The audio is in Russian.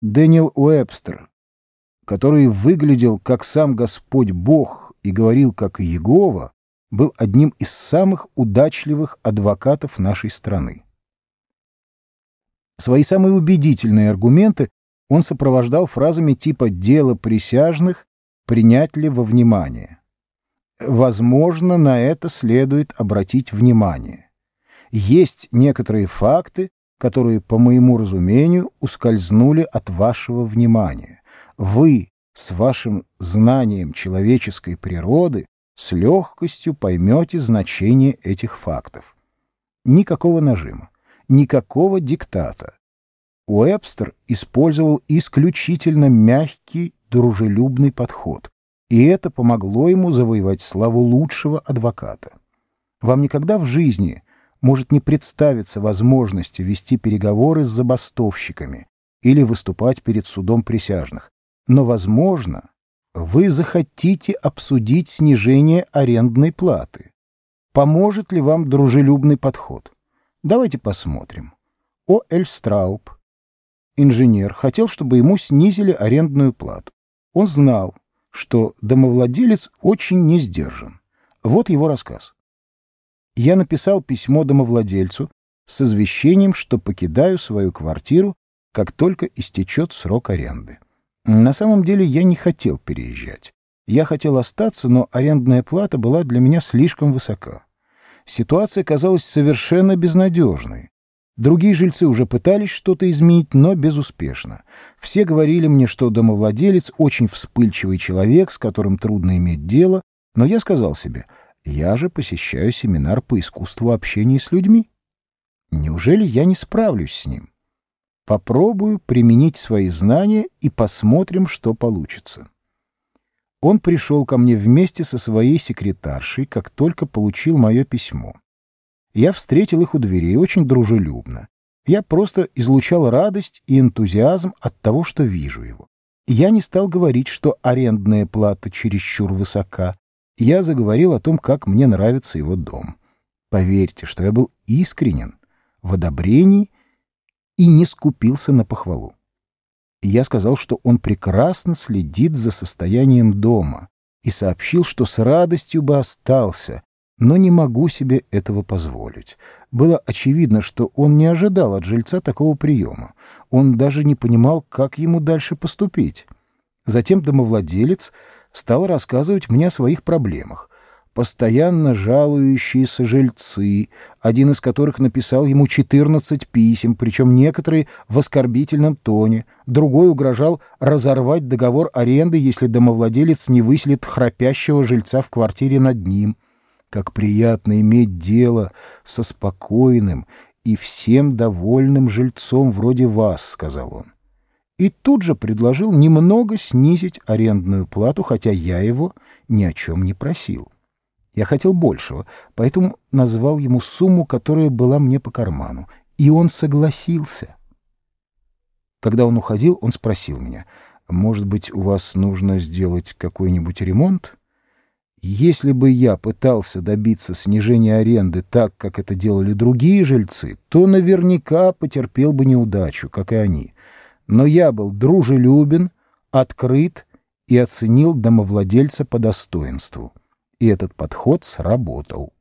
Дэниел Уэбстер, который выглядел как сам Господь Бог и говорил как Иегова, был одним из самых удачливых адвокатов нашей страны. Свои самые убедительные аргументы он сопровождал фразами типа «дело присяжных принять ли во внимание». Возможно, на это следует обратить внимание. Есть некоторые факты, которые, по моему разумению, ускользнули от вашего внимания. Вы с вашим знанием человеческой природы с легкостью поймете значение этих фактов. Никакого нажима, никакого диктата. Уэбстер использовал исключительно мягкий, дружелюбный подход, и это помогло ему завоевать славу лучшего адвоката. Вам никогда в жизни может не представиться возможности вести переговоры с забастовщиками или выступать перед судом присяжных. Но, возможно, вы захотите обсудить снижение арендной платы. Поможет ли вам дружелюбный подход? Давайте посмотрим. О. Эль Страуб, инженер, хотел, чтобы ему снизили арендную плату. Он знал, что домовладелец очень не сдержан. Вот его рассказ я написал письмо домовладельцу с извещением, что покидаю свою квартиру, как только истечет срок аренды. На самом деле я не хотел переезжать. Я хотел остаться, но арендная плата была для меня слишком высока. Ситуация казалась совершенно безнадежной. Другие жильцы уже пытались что-то изменить, но безуспешно. Все говорили мне, что домовладелец очень вспыльчивый человек, с которым трудно иметь дело, но я сказал себе — я же посещаю семинар по искусству общения с людьми. Неужели я не справлюсь с ним? Попробую применить свои знания и посмотрим, что получится. Он пришел ко мне вместе со своей секретаршей, как только получил мое письмо. Я встретил их у дверей очень дружелюбно. Я просто излучал радость и энтузиазм от того, что вижу его. Я не стал говорить, что арендная плата чересчур высока, я заговорил о том, как мне нравится его дом. Поверьте, что я был искренен в одобрении и не скупился на похвалу. Я сказал, что он прекрасно следит за состоянием дома и сообщил, что с радостью бы остался, но не могу себе этого позволить. Было очевидно, что он не ожидал от жильца такого приема. Он даже не понимал, как ему дальше поступить. Затем домовладелец стал рассказывать мне о своих проблемах. Постоянно жалующиеся жильцы, один из которых написал ему 14 писем, причем некоторые в оскорбительном тоне, другой угрожал разорвать договор аренды, если домовладелец не выселит храпящего жильца в квартире над ним. Как приятно иметь дело со спокойным и всем довольным жильцом вроде вас, — сказал он и тут же предложил немного снизить арендную плату, хотя я его ни о чем не просил. Я хотел большего, поэтому назвал ему сумму, которая была мне по карману, и он согласился. Когда он уходил, он спросил меня, «Может быть, у вас нужно сделать какой-нибудь ремонт?» Если бы я пытался добиться снижения аренды так, как это делали другие жильцы, то наверняка потерпел бы неудачу, как и они — но я был дружелюбен, открыт и оценил домовладельца по достоинству. И этот подход сработал.